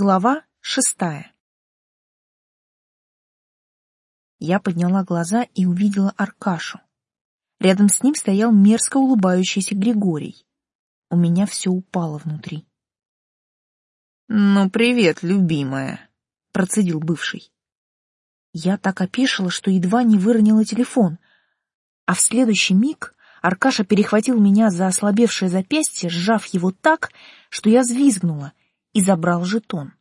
Глава шестая Я подняла глаза и увидела Аркашу. Рядом с ним стоял мерзко улыбающийся Григорий. У меня все упало внутри. «Ну, привет, любимая», — процедил бывший. Я так опешила, что едва не выронила телефон, а в следующий миг Аркаша перехватил меня за ослабевшее запястье, сжав его так, что я взвизгнула, и забрал жетон.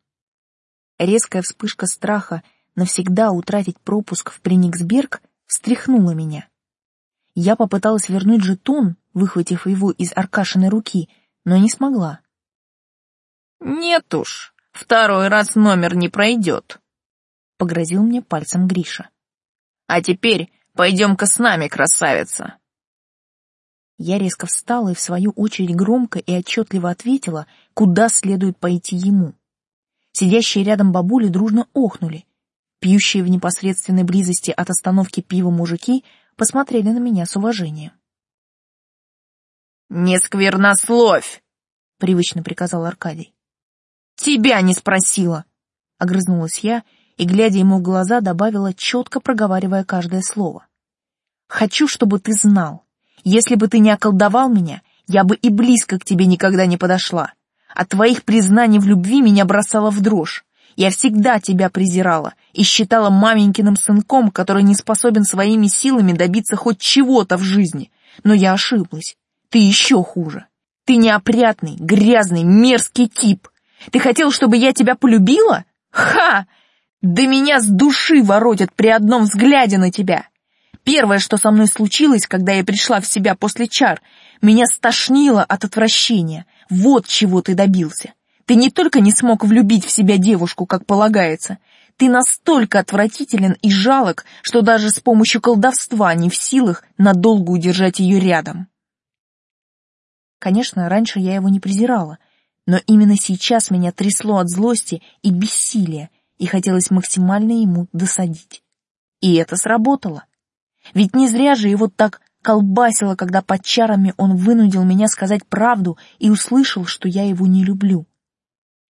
Резкая вспышка страха навсегда утратить пропуск в Прениксберг встряхнула меня. Я попыталась вернуть жетон, выхватив его из Аркашиной руки, но не смогла. «Нет уж, второй раз номер не пройдет», — погрозил мне пальцем Гриша. «А теперь пойдем-ка с нами, красавица!» Я резко встала и в свою очередь громко и отчетливо ответила, куда следует пойти ему. Сидящие рядом бабули дружно охнули. Пьющие в непосредственной близости от остановки пива мужики посмотрели на меня с уважением. «Не сквернословь!» — привычно приказал Аркадий. «Тебя не спросила!» — огрызнулась я и, глядя ему в глаза, добавила, четко проговаривая каждое слово. «Хочу, чтобы ты знал, если бы ты не околдовал меня, я бы и близко к тебе никогда не подошла. От твоих признаний в любви меня бросало в дрожь. Я всегда тебя презирала и считала маменькиным сынком, который не способен своими силами добиться хоть чего-то в жизни. Но я ошиблась. Ты еще хуже. Ты неопрятный, грязный, мерзкий тип. Ты хотел, чтобы я тебя полюбила? Ха! Да меня с души воротят при одном взгляде на тебя. Первое, что со мной случилось, когда я пришла в себя после чар, меня стошнило от отвращения. Вот чего ты добился. Ты не только не смог влюбить в себя девушку, как полагается, ты настолько отвратителен и жалок, что даже с помощью колдовства не в силах надолго удержать ее рядом. Конечно, раньше я его не презирала, но именно сейчас меня трясло от злости и бессилия, и хотелось максимально ему досадить. И это сработало. Ведь не зря же его так колбасило, когда под чарами он вынудил меня сказать правду и услышал, что я его не люблю.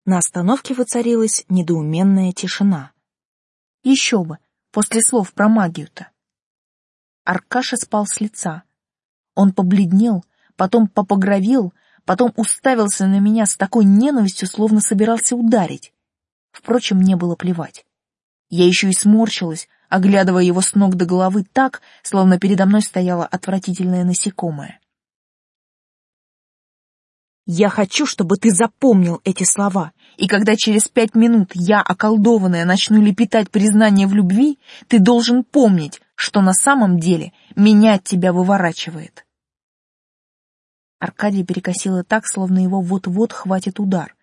На остановке воцарилась недоуменная тишина. Еще бы, после слов про магию-то. Аркаша спал с лица. Он побледнел, потом попогровел, потом уставился на меня с такой ненавистью, словно собирался ударить. Впрочем, мне было плевать. Я еще и сморщилась, оглядывая его с ног до головы так, словно передо мной стояло отвратительное насекомое. Я хочу, чтобы ты запомнил эти слова, и когда через пять минут я, околдованная, начну лепетать признание в любви, ты должен помнить, что на самом деле меня от тебя выворачивает. Аркадий перекосило так, словно его вот-вот хватит удар.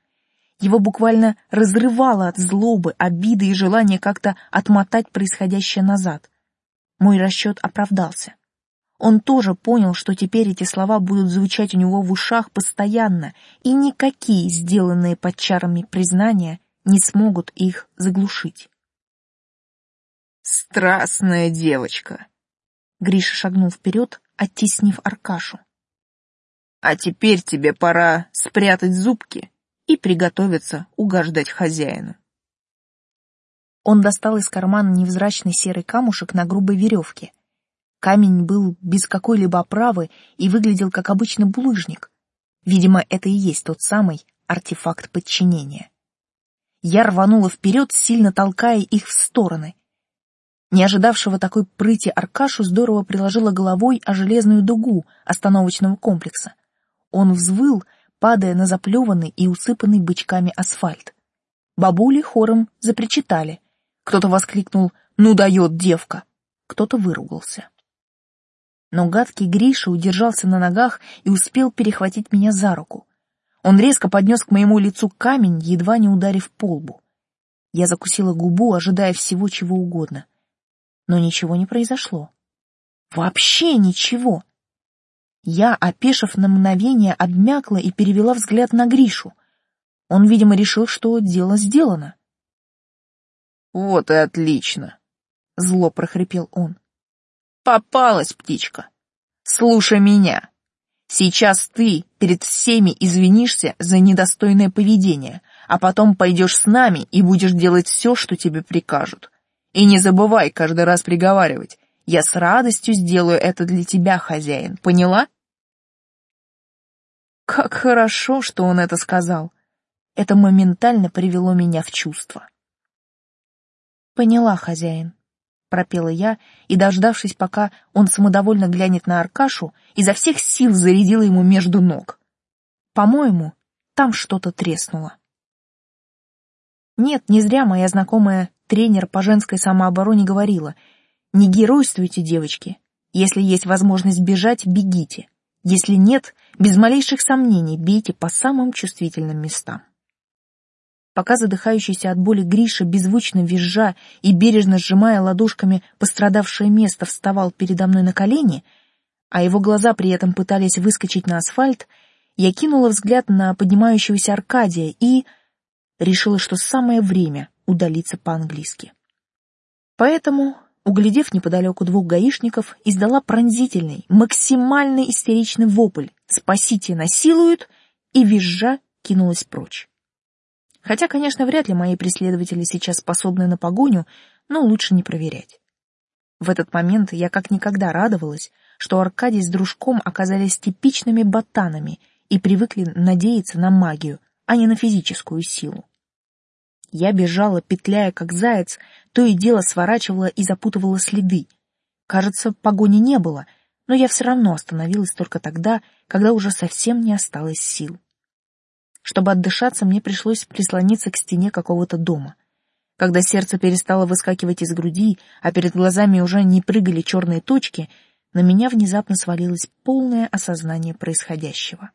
Его буквально разрывало от злобы, обиды и желания как-то отмотать происходящее назад. Мой расчет оправдался. Он тоже понял, что теперь эти слова будут звучать у него в ушах постоянно, и никакие сделанные под чарами признания не смогут их заглушить. «Страстная девочка!» Гриша шагнул вперед, оттеснив Аркашу. «А теперь тебе пора спрятать зубки и приготовиться угождать хозяину. Он достал из кармана невзрачный серый камушек на грубой веревке. Камень был без какой-либо оправы и выглядел как обычный булыжник. Видимо, это и есть тот самый артефакт подчинения. Я рванула вперед, сильно толкая их в стороны. Не ожидавшего такой прыти Аркашу здорово приложила головой о железную дугу остановочного комплекса. Он взвыл, падая на заплеванный и усыпанный бычками асфальт. Бабули хором запричитали. Кто-то воскликнул «Ну дает девка!» Кто-то выругался. Но гадкий Гриша удержался на ногах и успел перехватить меня за руку. Он резко поднес к моему лицу камень, едва не ударив по лбу. Я закусила губу, ожидая всего чего угодно. Но ничего не произошло. Вообще ничего. Я, опешив на мгновение, обмякла и перевела взгляд на Гришу. Он, видимо, решил, что дело сделано. «Вот и отлично!» — зло прохрипел он. «Попалась, птичка! Слушай меня! Сейчас ты перед всеми извинишься за недостойное поведение, а потом пойдешь с нами и будешь делать все, что тебе прикажут. И не забывай каждый раз приговаривать. Я с радостью сделаю это для тебя, хозяин, поняла? Как хорошо, что он это сказал. Это моментально привело меня в чувство. Поняла, хозяин, пропела я и, дождавшись, пока он самодовольно глянет на Аркашу, изо всех сил зарядила ему между ног. По-моему, там что-то треснуло. Нет, не зря моя знакомая тренер по женской самообороне говорила, не геройствуйте, девочки. Если есть возможность бежать, бегите. Если нет, без малейших сомнений бейте по самым чувствительным местам. Пока задыхающийся от боли Гриша, беззвучно визжа и бережно сжимая ладошками пострадавшее место, вставал передо мной на колени, а его глаза при этом пытались выскочить на асфальт, я кинула взгляд на поднимающегося Аркадия и решила, что самое время удалиться по-английски. Поэтому, углядев неподалеку двух гаишников, издала пронзительный, максимально истеричный вопль «Спасите, насилуют!» и визжа кинулась прочь. Хотя, конечно, вряд ли мои преследователи сейчас способны на погоню, но лучше не проверять. В этот момент я как никогда радовалась, что Аркадий с дружком оказались типичными ботанами и привыкли надеяться на магию, а не на физическую силу. Я бежала, петляя как заяц, то и дело сворачивала и запутывала следы. Кажется, погони не было, но я все равно остановилась только тогда, когда уже совсем не осталось сил. Чтобы отдышаться, мне пришлось прислониться к стене какого-то дома. Когда сердце перестало выскакивать из груди, а перед глазами уже не прыгали черные точки, на меня внезапно свалилось полное осознание происходящего.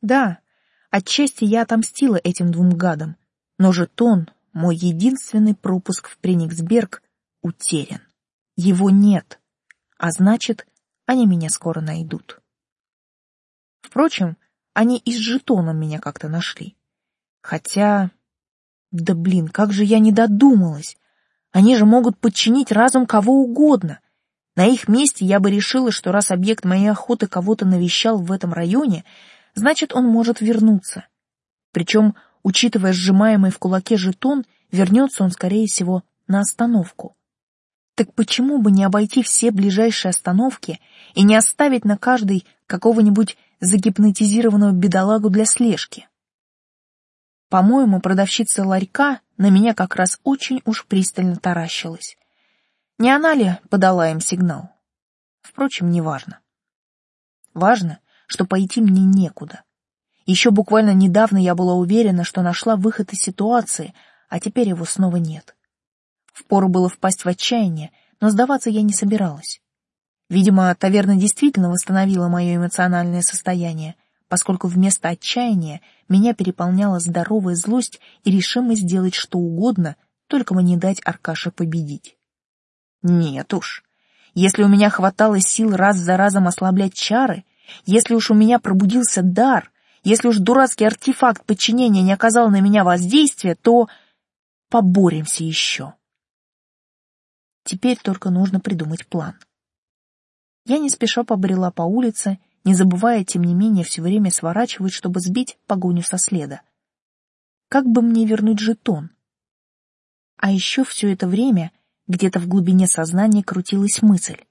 Да, отчасти я отомстила этим двум гадам, но жетон, мой единственный пропуск в Прениксберг, утерян. Его нет, а значит, они меня скоро найдут. Впрочем, они и с жетоном меня как-то нашли. Хотя... Да блин, как же я не додумалась. Они же могут подчинить разум кого угодно. На их месте я бы решила, что раз объект моей охоты кого-то навещал в этом районе, значит, он может вернуться. Причем, учитывая сжимаемый в кулаке жетон, вернется он, скорее всего, на остановку. Так почему бы не обойти все ближайшие остановки и не оставить на каждой какого-нибудь загипнотизированного бедолагу для слежки? По-моему, продавщица ларька на меня как раз очень уж пристально таращилась. Не она ли подала им сигнал? Впрочем, неважно. Важно, что пойти мне некуда. Еще буквально недавно я была уверена, что нашла выход из ситуации, а теперь его снова нет. Впору было впасть в отчаяние, но сдаваться я не собиралась. Видимо, таверна действительно восстановила мое эмоциональное состояние, поскольку вместо отчаяния меня переполняла здоровая злость и решимость сделать что угодно, только бы не дать Аркаше победить. Нет уж. Если у меня хватало сил раз за разом ослаблять чары, если уж у меня пробудился дар, если уж дурацкий артефакт подчинения не оказал на меня воздействия, то поборемся еще. Теперь только нужно придумать план. Я не спеша побрела по улице, не забывая, тем не менее, все время сворачивать, чтобы сбить погоню со следа. Как бы мне вернуть жетон? А еще все это время где-то в глубине сознания крутилась мысль.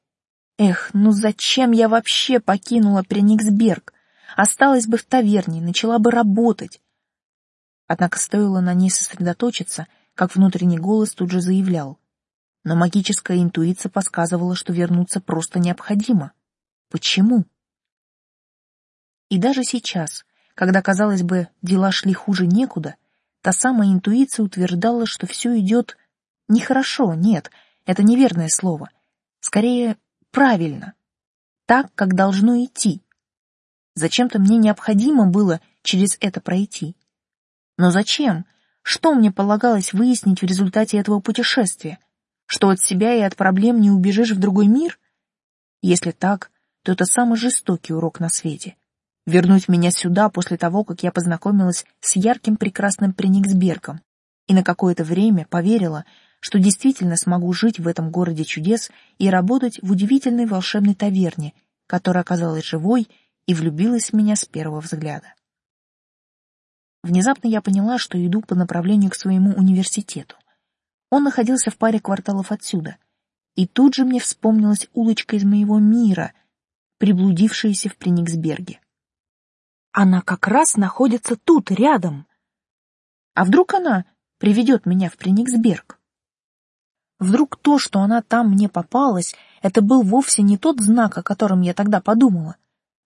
Эх, ну зачем я вообще покинула Прениксберг? Осталась бы в таверне, начала бы работать. Однако стоило на ней сосредоточиться, как внутренний голос тут же заявлял но магическая интуиция подсказывала, что вернуться просто необходимо. Почему? И даже сейчас, когда, казалось бы, дела шли хуже некуда, та самая интуиция утверждала, что все идет нехорошо, нет, это неверное слово, скорее правильно, так, как должно идти. Зачем-то мне необходимо было через это пройти. Но зачем? Что мне полагалось выяснить в результате этого путешествия? Что от себя и от проблем не убежишь в другой мир? Если так, то это самый жестокий урок на свете. Вернуть меня сюда после того, как я познакомилась с ярким прекрасным Прениксбергом и на какое-то время поверила, что действительно смогу жить в этом городе чудес и работать в удивительной волшебной таверне, которая оказалась живой и влюбилась в меня с первого взгляда. Внезапно я поняла, что иду по направлению к своему университету. Он находился в паре кварталов отсюда. И тут же мне вспомнилась улочка из моего мира, приблудившаяся в Прениксберге. Она как раз находится тут, рядом. А вдруг она приведет меня в Прениксберг? Вдруг то, что она там мне попалась, это был вовсе не тот знак, о котором я тогда подумала.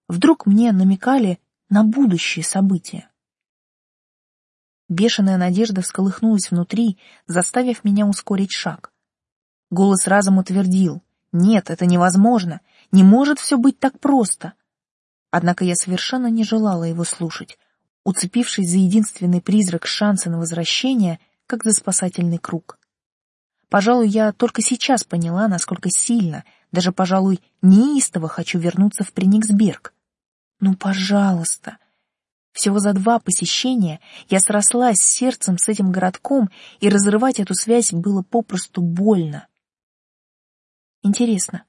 Вдруг мне намекали на будущие события. Бешеная надежда всколыхнулась внутри, заставив меня ускорить шаг. Голос разом утвердил. Нет, это невозможно. Не может все быть так просто. Однако я совершенно не желала его слушать, уцепившись за единственный призрак шанса на возвращение, как за спасательный круг. Пожалуй, я только сейчас поняла, насколько сильно, даже, пожалуй, неистово хочу вернуться в Прениксберг. Ну, пожалуйста. Всего за два посещения я срослась сердцем с этим городком, и разрывать эту связь было попросту больно. Интересно,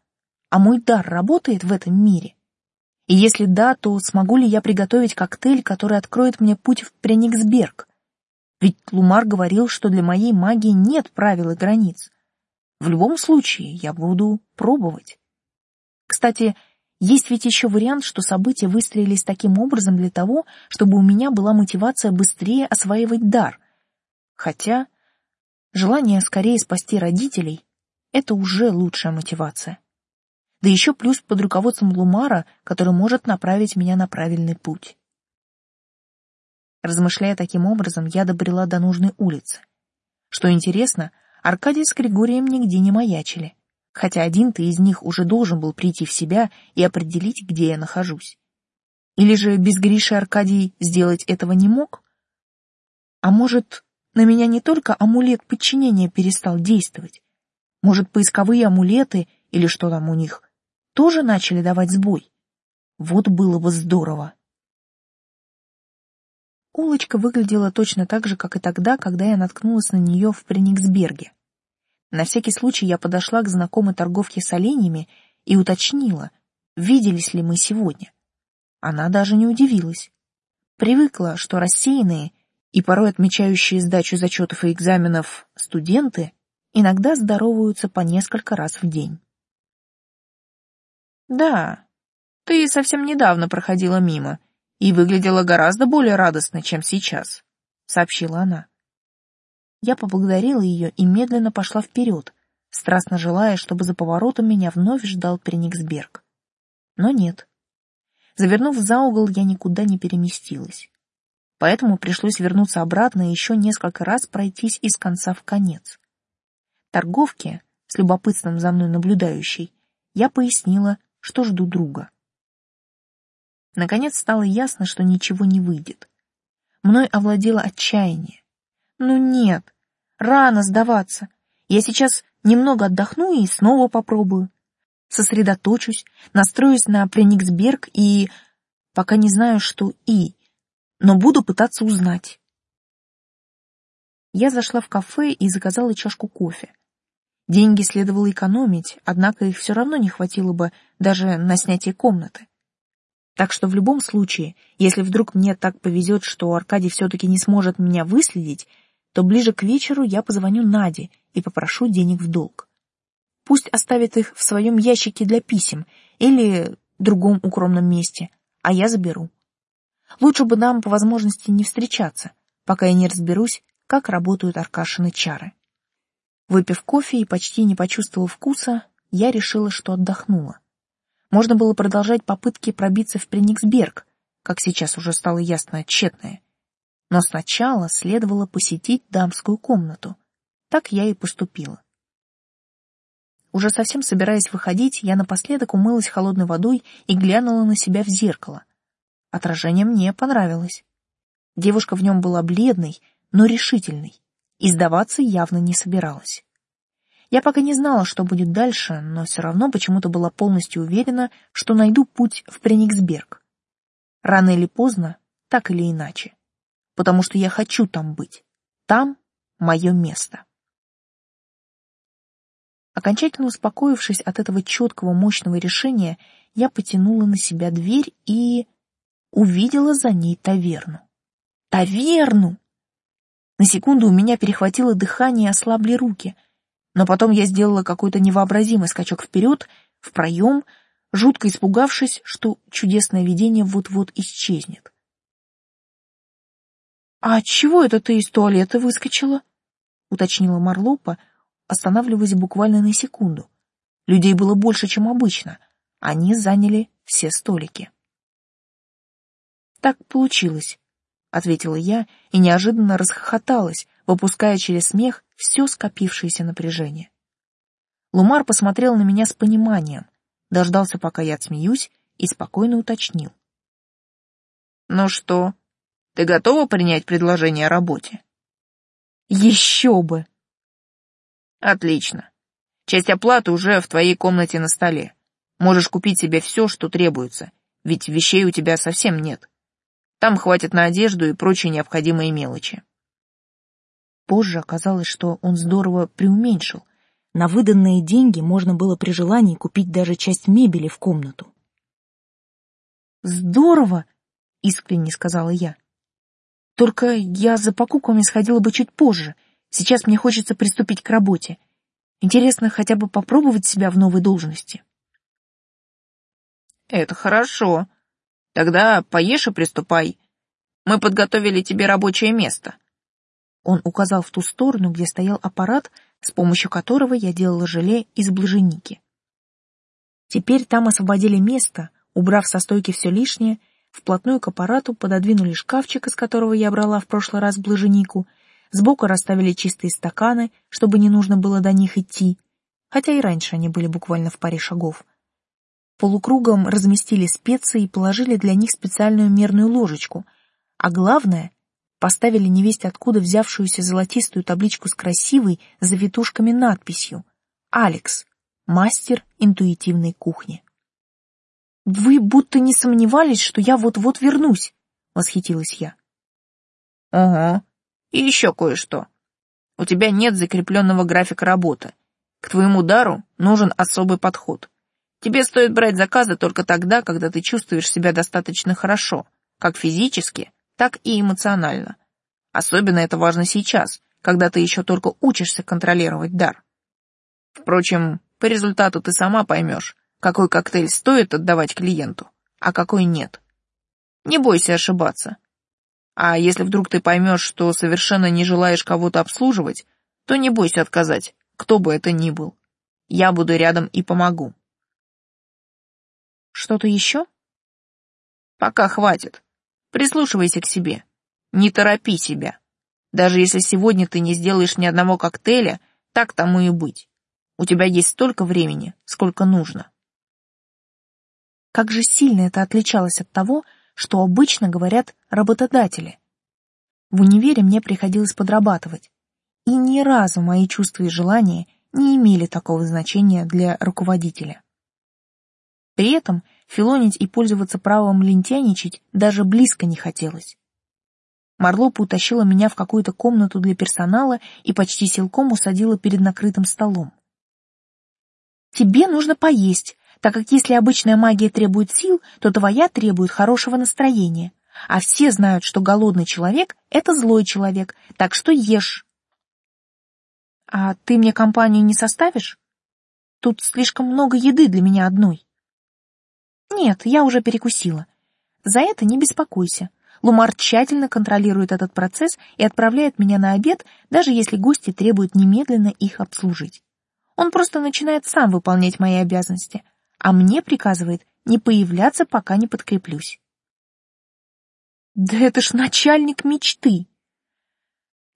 а мой дар работает в этом мире? И если да, то смогу ли я приготовить коктейль, который откроет мне путь в Прениксберг? Ведь Лумар говорил, что для моей магии нет правил и границ. В любом случае, я буду пробовать. Кстати, есть ведь еще вариант, что события выстроились таким образом для того, чтобы у меня была мотивация быстрее осваивать дар. Хотя желание скорее спасти родителей — это уже лучшая мотивация. Да еще плюс под руководством Лумара, который может направить меня на правильный путь. Размышляя таким образом, я добрела до нужной улицы. Что интересно, Аркадий с Григорием нигде не маячили, хотя один-то из них уже должен был прийти в себя и определить, где я нахожусь. Или же без Гриши Аркадий сделать этого не мог? А может, на меня не только амулет подчинения перестал действовать? Может, поисковые амулеты или что там у них тоже начали давать сбой? Вот было бы здорово. Улочка выглядела точно так же, как и тогда, когда я наткнулась на нее в Прениксберге. На всякий случай я подошла к знакомой торговке с оленями и уточнила, виделись ли мы сегодня. Она даже не удивилась. Привыкла, что рассеянные и порой отмечающие сдачу зачетов и экзаменов студенты иногда здороваются по несколько раз в день. «Да, ты совсем недавно проходила мимо», и выглядела гораздо более радостно, чем сейчас», — сообщила она. Я поблагодарила ее и медленно пошла вперед, страстно желая, чтобы за поворотом меня вновь ждал Прениксберг. Но нет. Завернув за угол, я никуда не переместилась. Поэтому пришлось вернуться обратно и еще несколько раз пройтись из конца в конец. Торговке, с любопытством за мной наблюдающей, я пояснила, что жду друга. Наконец стало ясно, что ничего не выйдет. Мной овладело отчаяние. Ну нет, рано сдаваться. Я сейчас немного отдохну и снова попробую. Сосредоточусь, настроюсь на Прениксберг и... Пока не знаю, что и, но буду пытаться узнать. Я зашла в кафе и заказала чашку кофе. Деньги следовало экономить, однако их все равно не хватило бы даже на снятие комнаты. Так что в любом случае, если вдруг мне так повезет, что Аркадий все-таки не сможет меня выследить, то ближе к вечеру я позвоню Наде и попрошу денег в долг. Пусть оставит их в своем ящике для писем или другом укромном месте, а я заберу. Лучше бы нам по возможности не встречаться, пока я не разберусь, как работают Аркашины чары. Выпив кофе и почти не почувствовав вкуса, я решила, что отдохнула. Можно было продолжать попытки пробиться в Прениксберг, как сейчас уже стало ясно, тщетные. Но сначала следовало посетить дамскую комнату. Так я и поступила. Уже совсем собираясь выходить, я напоследок умылась холодной водой и глянула на себя в зеркало. Отражение мне понравилось. Девушка в нем была бледной, но решительной, и сдаваться явно не собиралась. Я пока не знала, что будет дальше, но все равно почему-то была полностью уверена, что найду путь в Прениксберг. Рано или поздно, так или иначе. Потому что я хочу там быть. Там мое место. Окончательно успокоившись от этого четкого, мощного решения, я потянула на себя дверь и увидела за ней таверну. Таверну! На секунду у меня перехватило дыхание и ослабли руки, но потом я сделала какой-то невообразимый скачок вперед, в проем, жутко испугавшись, что чудесное видение вот-вот исчезнет. «А чего это ты из туалета выскочила?» — уточнила Марлопа, останавливаясь буквально на секунду. Людей было больше, чем обычно. Они заняли все столики. «Так получилось», — ответила я и неожиданно расхохоталась, выпуская через смех все скопившееся напряжение. Лумар посмотрел на меня с пониманием, дождался, пока я отсмеюсь, и спокойно уточнил. «Ну что, ты готова принять предложение о работе?» «Еще бы!» «Отлично. Часть оплаты уже в твоей комнате на столе. Можешь купить себе все, что требуется, ведь вещей у тебя совсем нет. Там хватит на одежду и прочие необходимые мелочи». Позже оказалось, что он здорово преуменьшил. На выданные деньги можно было при желании купить даже часть мебели в комнату. «Здорово!» — искренне сказала я. Только я за покупками сходила бы чуть позже. Сейчас мне хочется приступить к работе. Интересно хотя бы попробовать себя в новой должности. Это хорошо. Тогда поешь и приступай. Мы подготовили тебе рабочее место. Он указал в ту сторону, где стоял аппарат, с помощью которого я делала желе из блаженики. Теперь там освободили место, убрав со стойки все лишнее Вплотную к аппарату пододвинули шкафчик, из которого я брала в прошлый раз блаженику, сбоку расставили чистые стаканы, чтобы не нужно было до них идти, хотя и раньше они были буквально в паре шагов. Полукругом разместили специи и положили для них специальную мерную ложечку, а главное — поставили невесть откуда взявшуюся золотистую табличку с красивой завитушками надписью «Алекс, мастер интуитивной кухни». Вы будто не сомневались, что я вот-вот вернусь, восхитилась я. Ага. И еще кое-что. У тебя нет закрепленного графика работы. К твоему дару нужен особый подход. Тебе стоит брать заказы только тогда, когда ты чувствуешь себя достаточно хорошо, как физически, так и эмоционально. Особенно это важно сейчас, когда ты еще только учишься контролировать дар. Впрочем, по результату ты сама поймешь, какой коктейль стоит отдавать клиенту, а какой нет. Не бойся ошибаться. А если вдруг ты поймешь, что совершенно не желаешь кого-то обслуживать, то не бойся отказать, кто бы это ни был. Я буду рядом и помогу. Что-то еще? Пока хватит. Прислушивайся к себе. Не торопи себя. Даже если сегодня ты не сделаешь ни одного коктейля, так тому и быть. У тебя есть столько времени, сколько нужно. Как же сильно это отличалось от того, что обычно говорят работодатели. В универе мне приходилось подрабатывать, и ни разу мои чувства и желания не имели такого значения для руководителя. При этом филонить и пользоваться правом лентяничать даже близко не хотелось. Марлопа утащила меня в какую-то комнату для персонала и почти силком усадила перед накрытым столом. «Тебе нужно поесть, так как если обычная магия требует сил, то твоя требует хорошего настроения. А все знают, что голодный человек — это злой человек, так что ешь. А ты мне компанию не составишь? Тут слишком много еды для меня одной. Нет, я уже перекусила. За это не беспокойся. Лумар тщательно контролирует этот процесс и отправляет меня на обед, даже если гости требуют немедленно их обслужить. Он просто начинает сам выполнять мои обязанности — а мне приказывает не появляться, пока не подкреплюсь. Да это ж начальник мечты.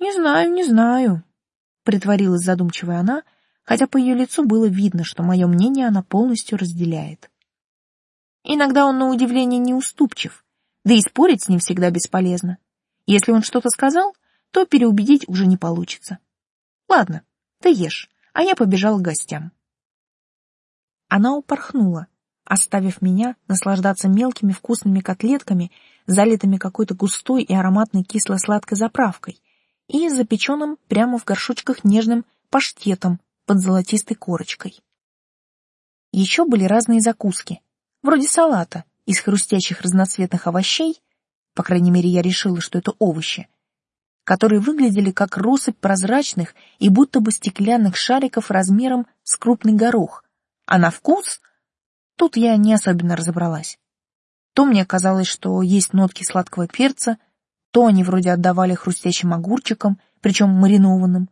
Не знаю, не знаю, притворилась задумчивая она, хотя по ее лицу было видно, что мое мнение она полностью разделяет. Иногда он на удивление неуступчив, да и спорить с ним всегда бесполезно. Если он что-то сказал, то переубедить уже не получится. Ладно, ты ешь, а я побежала к гостям. Она упорхнула, оставив меня наслаждаться мелкими вкусными котлетками, залитыми какой-то густой и ароматной кисло-сладкой заправкой, и запеченным прямо в горшочках нежным паштетом под золотистой корочкой. Еще были разные закуски, вроде салата из хрустящих разноцветных овощей, по крайней мере, я решила, что это овощи, которые выглядели как россыпь прозрачных и будто бы стеклянных шариков размером с крупный горох, а на вкус тут я не особенно разобралась. То мне казалось, что есть нотки сладкого перца, то они вроде отдавали хрустящим огурчиком, причем маринованным.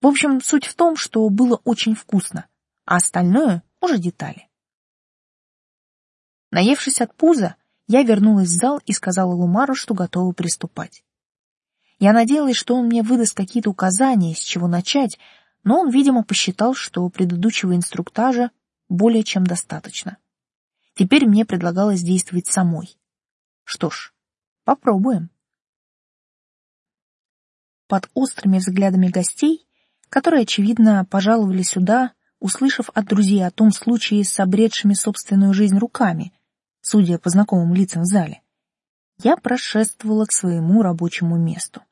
В общем, суть в том, что было очень вкусно, а остальное уже детали. Наевшись от пуза, я вернулась в зал и сказала Лумару, что готова приступать. Я надеялась, что он мне выдаст какие-то указания, с чего начать, но он, видимо, посчитал, что предыдущего инструктажа более чем достаточно. Теперь мне предлагалось действовать самой. Что ж, попробуем. Под острыми взглядами гостей, которые, очевидно, пожаловали сюда, услышав от друзей о том случае с обретшими собственную жизнь руками, судя по знакомым лицам в зале, я прошествовала к своему рабочему месту.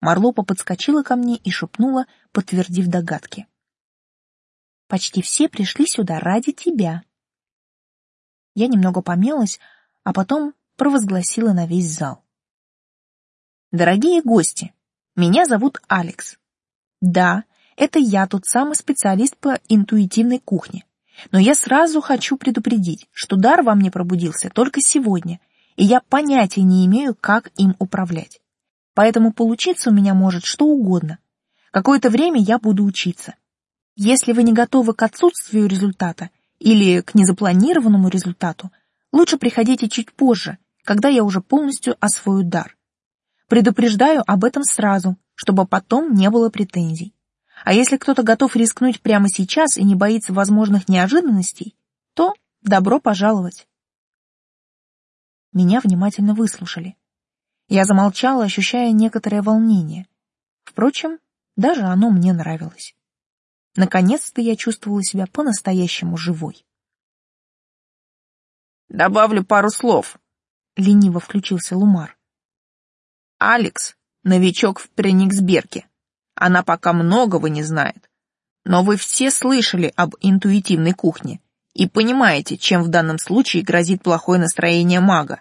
Марлопа подскочила ко мне и шепнула, подтвердив догадки. «Почти все пришли сюда ради тебя». Я немного помялась, а потом провозгласила на весь зал. «Дорогие гости, меня зовут Алекс. Да, это я тот самый специалист по интуитивной кухне. Но я сразу хочу предупредить, что дар во мне пробудился только сегодня, и я понятия не имею, как им управлять поэтому получиться у меня может что угодно. Какое-то время я буду учиться. Если вы не готовы к отсутствию результата или к незапланированному результату, лучше приходите чуть позже, когда я уже полностью освою дар. Предупреждаю об этом сразу, чтобы потом не было претензий. А если кто-то готов рискнуть прямо сейчас и не боится возможных неожиданностей, то добро пожаловать. Меня внимательно выслушали. Я замолчала, ощущая некоторое волнение. Впрочем, даже оно мне нравилось. Наконец-то я чувствовала себя по-настоящему живой. «Добавлю пару слов», — лениво включился Лумар. «Алекс — новичок в Прениксберге. Она пока многого не знает. Но вы все слышали об интуитивной кухне и понимаете, чем в данном случае грозит плохое настроение мага.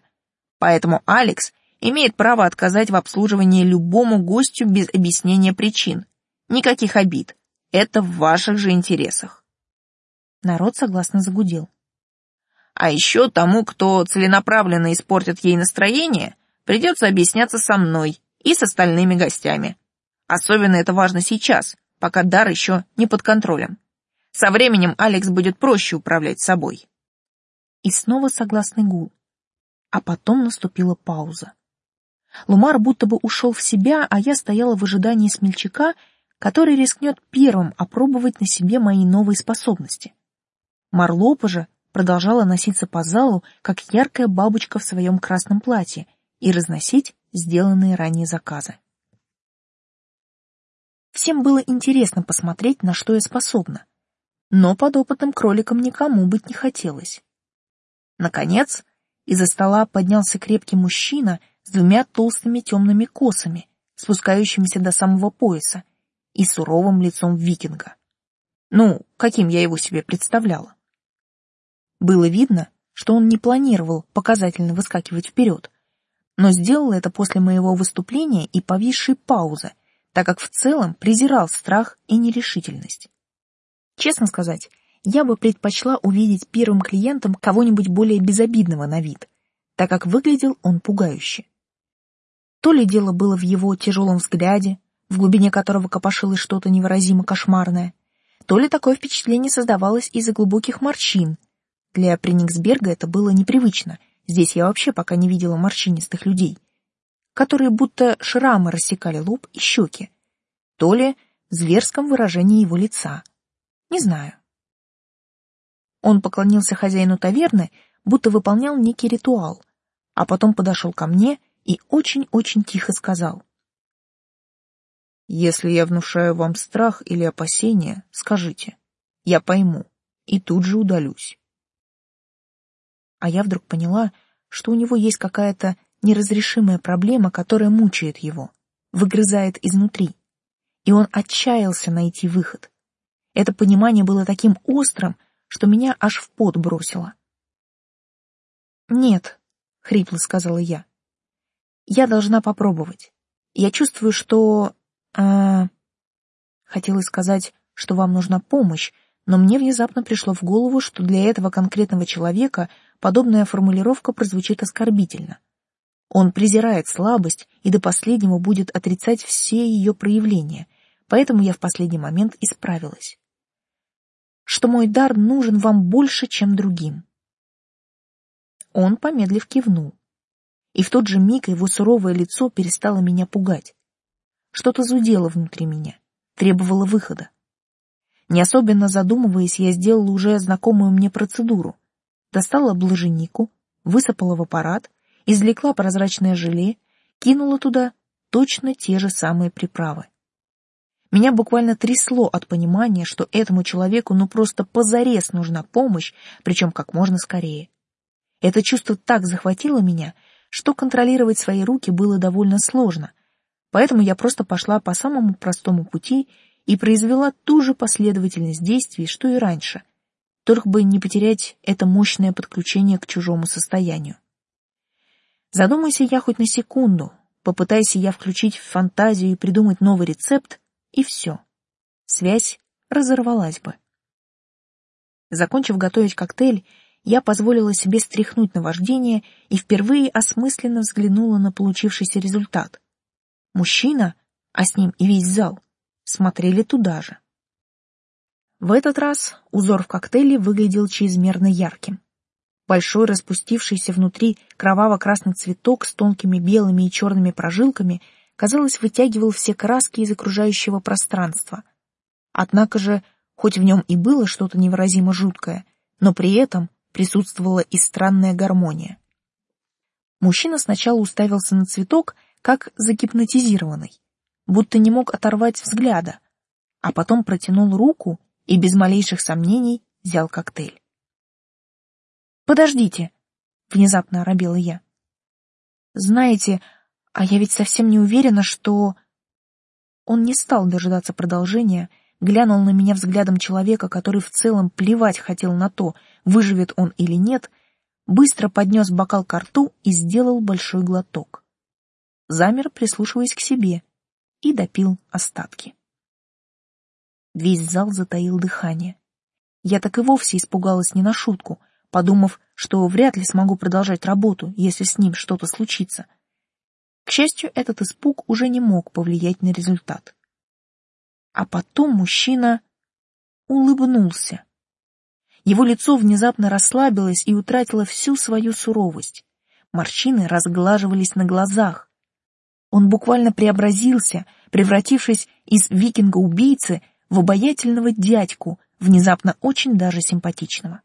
Поэтому Алекс имеет право отказать в обслуживании любому гостю без объяснения причин. Никаких обид. Это в ваших же интересах. Народ согласно загудел. А еще тому, кто целенаправленно испортит ей настроение, придется объясняться со мной и с остальными гостями. Особенно это важно сейчас, пока дар еще не под контролем. Со временем Алекс будет проще управлять собой. И снова согласный гул. А потом наступила пауза. Лумар будто бы ушел в себя, а я стояла в ожидании смельчака, который рискнет первым опробовать на себе мои новые способности. Марлопа же продолжала носиться по залу, как яркая бабочка в своем красном платье, и разносить сделанные ранее заказы. Всем было интересно посмотреть, на что я способна, но под опытным кроликом никому быть не хотелось. Наконец, из-за стола поднялся крепкий мужчина с двумя толстыми темными косами, спускающимися до самого пояса, и суровым лицом викинга. Ну, каким я его себе представляла. Было видно, что он не планировал показательно выскакивать вперед, но сделал это после моего выступления и повисшей паузы, так как в целом презирал страх и нерешительность. Честно сказать, я бы предпочла увидеть первым клиентом кого-нибудь более безобидного на вид, так как выглядел он пугающе. То ли дело было в его тяжелом взгляде, в глубине которого копошилось что-то невыразимо кошмарное, то ли такое впечатление создавалось из-за глубоких морщин. Для Прениксберга это было непривычно, здесь я вообще пока не видела морщинистых людей, которые будто шрамы рассекали лоб и щеки, то ли в зверском выражении его лица. Не знаю. Он поклонился хозяину таверны, будто выполнял некий ритуал, а потом подошел ко мне и очень-очень тихо сказал. «Если я внушаю вам страх или опасение, скажите. Я пойму и тут же удалюсь». А я вдруг поняла, что у него есть какая-то неразрешимая проблема, которая мучает его, выгрызает изнутри. И он отчаялся найти выход. Это понимание было таким острым, что меня аж в пот бросило. «Нет», — хрипло сказала я, Я должна попробовать. Я чувствую, что... Э, хотела сказать, что вам нужна помощь, но мне внезапно пришло в голову, что для этого конкретного человека подобная формулировка прозвучит оскорбительно. Он презирает слабость и до последнего будет отрицать все ее проявления, поэтому я в последний момент исправилась. Что мой дар нужен вам больше, чем другим. Он, помедлив, кивнул. И в тот же миг его суровое лицо перестало меня пугать. Что-то зудело внутри меня, требовало выхода. Не особенно задумываясь, я сделала уже знакомую мне процедуру. Достала блаженику, высыпала в аппарат, извлекла прозрачное желе, кинула туда точно те же самые приправы. Меня буквально трясло от понимания, что этому человеку ну просто позарез нужна помощь, причем как можно скорее. Это чувство так захватило меня, что контролировать свои руки было довольно сложно, поэтому я просто пошла по самому простому пути и произвела ту же последовательность действий, что и раньше, только бы не потерять это мощное подключение к чужому состоянию. Задумайся я хоть на секунду, попытайся я включить фантазию и придумать новый рецепт, и все. Связь разорвалась бы. Закончив готовить коктейль, я позволила себе стряхнуть наваждение и впервые осмысленно взглянула на получившийся результат. Мужчина, а с ним и весь зал, смотрели туда же. В этот раз узор в коктейле выглядел чрезмерно ярким. Большой распустившийся внутри кроваво-красный цветок с тонкими белыми и черными прожилками, казалось, вытягивал все краски из окружающего пространства. Однако же, хоть в нем и было что-то невыразимо жуткое, но при этом присутствовала и странная гармония. Мужчина сначала уставился на цветок, как загипнотизированный, будто не мог оторвать взгляда, а потом протянул руку и без малейших сомнений взял коктейль. Подождите, внезапно оробела я. Знаете, а я ведь совсем не уверена, что Он не стал дожидаться продолжения, глянул на меня взглядом человека, который в целом плевать хотел на то, выживет он или нет, быстро поднес бокал к рту и сделал большой глоток. Замер, прислушиваясь к себе, и допил остатки. Весь зал затаил дыхание. Я так и вовсе испугалась не на шутку, подумав, что вряд ли смогу продолжать работу, если с ним что-то случится. К счастью, этот испуг уже не мог повлиять на результат. А потом мужчина улыбнулся. Его лицо внезапно расслабилось и утратило всю свою суровость. Морщины разглаживались на глазах. Он буквально преобразился, превратившись из викинга-убийцы в обаятельного дядьку, внезапно очень даже симпатичного.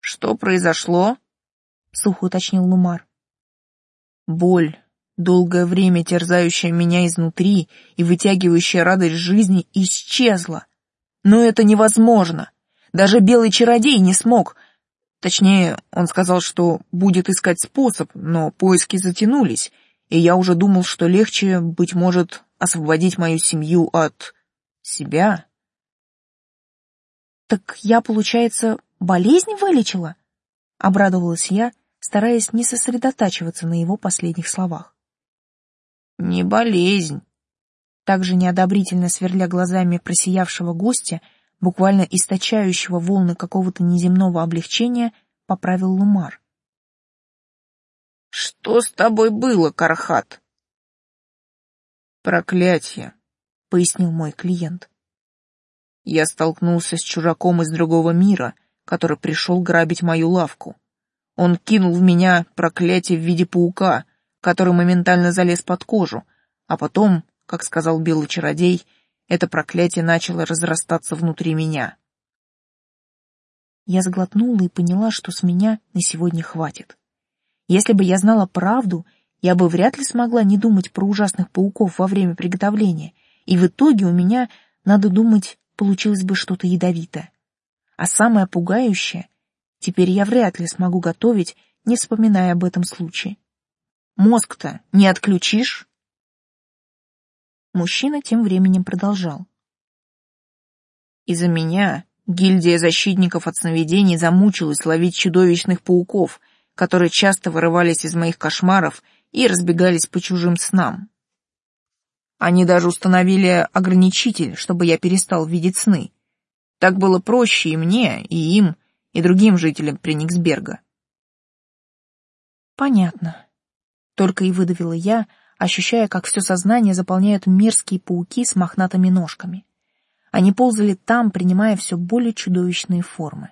«Что произошло?» — сухо уточнил Лумар. «Боль, долгое время терзающая меня изнутри и вытягивающая радость жизни, исчезла. Но это невозможно. Даже белый чародей не смог. Точнее, он сказал, что будет искать способ, но поиски затянулись, и я уже думал, что легче, быть может, освободить мою семью от... себя. «Так я, получается, болезнь вылечила?» — обрадовалась я, стараясь не сосредотачиваться на его последних словах. «Не болезнь», также неодобрительно сверля глазами просиявшего гостя, буквально источающего волны какого-то неземного облегчения, поправил Лумар. «Что с тобой было, Кархат?» «Проклятье», — пояснил мой клиент. «Я столкнулся с чужаком из другого мира, который пришел грабить мою лавку. Он кинул в меня проклятие в виде паука, который моментально залез под кожу, а потом как сказал белый чародей, это проклятие начало разрастаться внутри меня. Я заглотнула и поняла, что с меня на сегодня хватит. Если бы я знала правду, я бы вряд ли смогла не думать про ужасных пауков во время приготовления, и в итоге у меня, надо думать, получилось бы что-то ядовитое. А самое пугающее, теперь я вряд ли смогу готовить, не вспоминая об этом случае. Мозг-то не отключишь? Мужчина тем временем продолжал. Из-за меня гильдия защитников от сновидений замучилась ловить чудовищных пауков, которые часто вырывались из моих кошмаров и разбегались по чужим снам. Они даже установили ограничитель, чтобы я перестал видеть сны. Так было проще и мне, и им, и другим жителям Прениксберга. Понятно. Только и выдавила я, ощущая, как все сознание заполняют мерзкие пауки с мохнатыми ножками. Они ползали там, принимая все более чудовищные формы.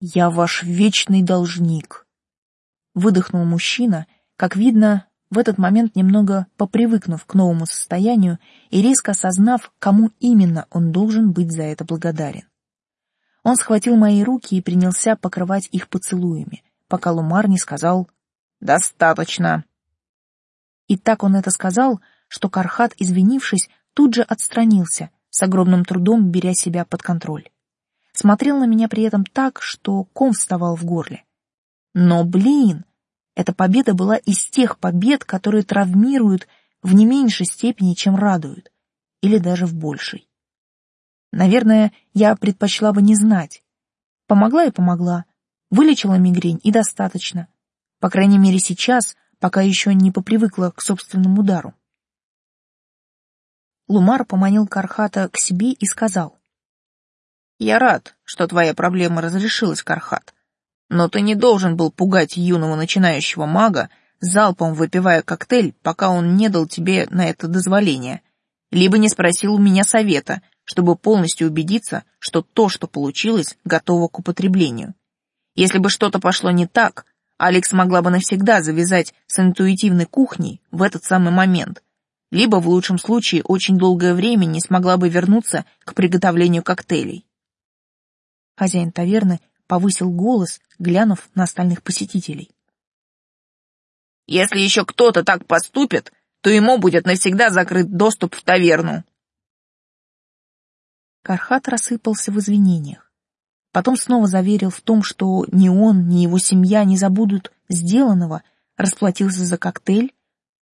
«Я ваш вечный должник», — выдохнул мужчина, как видно, в этот момент немного попривыкнув к новому состоянию и резко осознав, кому именно он должен быть за это благодарен. Он схватил мои руки и принялся покрывать их поцелуями, пока Лумар не сказал «Достаточно». И так он это сказал, что Кархат, извинившись, тут же отстранился, с огромным трудом беря себя под контроль. Смотрел на меня при этом так, что ком вставал в горле. Но, блин, эта победа была из тех побед, которые травмируют в не меньшей степени, чем радуют, или даже в большей. Наверное, я предпочла бы не знать. Помогла и помогла, вылечила мигрень и достаточно. По крайней мере сейчас, пока еще не попривыкла к собственному удару. Лумар поманил Кархата к себе и сказал. «Я рад, что твоя проблема разрешилась, Кархат. Но ты не должен был пугать юного начинающего мага, залпом выпивая коктейль, пока он не дал тебе на это дозволения, либо не спросил у меня совета, чтобы полностью убедиться, что то, что получилось, готово к употреблению. Если бы что-то пошло не так, Алекс могла бы навсегда завязать с интуитивной кухней в этот самый момент, либо в лучшем случае очень долгое время не смогла бы вернуться к приготовлению коктейлей. Хозяин таверны повысил голос, глянув на остальных посетителей. «Если еще кто-то так поступит, то ему будет навсегда закрыт доступ в таверну». Кархат рассыпался в извинениях. Потом снова заверил в том, что ни он, ни его семья не забудут сделанного, расплатился за коктейль,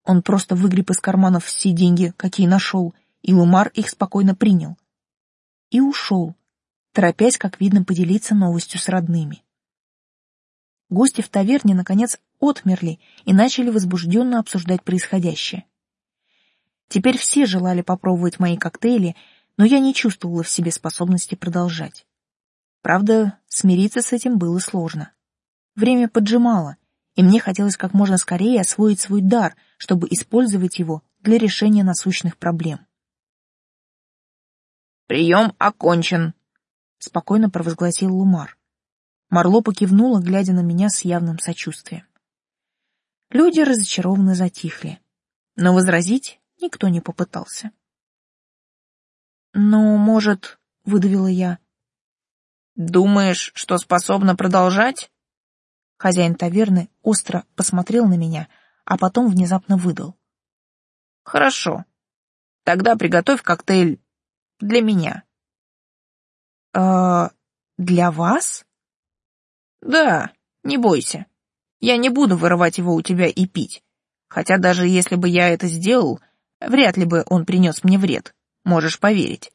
он просто выгреб из карманов все деньги, какие нашел, и Лумар их спокойно принял. И ушел, торопясь, как видно, поделиться новостью с родными. Гости в таверне, наконец, отмерли и начали возбужденно обсуждать происходящее. Теперь все желали попробовать мои коктейли, но я не чувствовала в себе способности продолжать. Правда, смириться с этим было сложно. Время поджимало, и мне хотелось как можно скорее освоить свой дар, чтобы использовать его для решения насущных проблем. «Прием окончен», — спокойно провозгласил Лумар. Марло покивнула, глядя на меня с явным сочувствием. Люди разочарованно затихли, но возразить никто не попытался. «Ну, может, — выдавила я. «Думаешь, что способна продолжать?» Хозяин таверны остро посмотрел на меня, а потом внезапно выдал. «Хорошо. Тогда приготовь коктейль для меня». «Э, для вас?» «Да, не бойся. Я не буду вырывать его у тебя и пить. Хотя даже если бы я это сделал, вряд ли бы он принес мне вред, можешь поверить.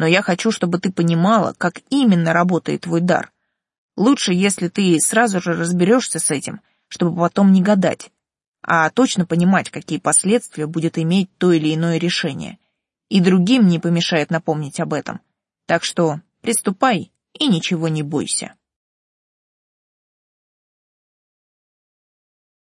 Но я хочу, чтобы ты понимала, как именно работает твой дар. Лучше, если ты сразу же разберешься с этим, чтобы потом не гадать, а точно понимать, какие последствия будет иметь то или иное решение. И другим не помешает напомнить об этом. Так что Приступай и ничего не бойся.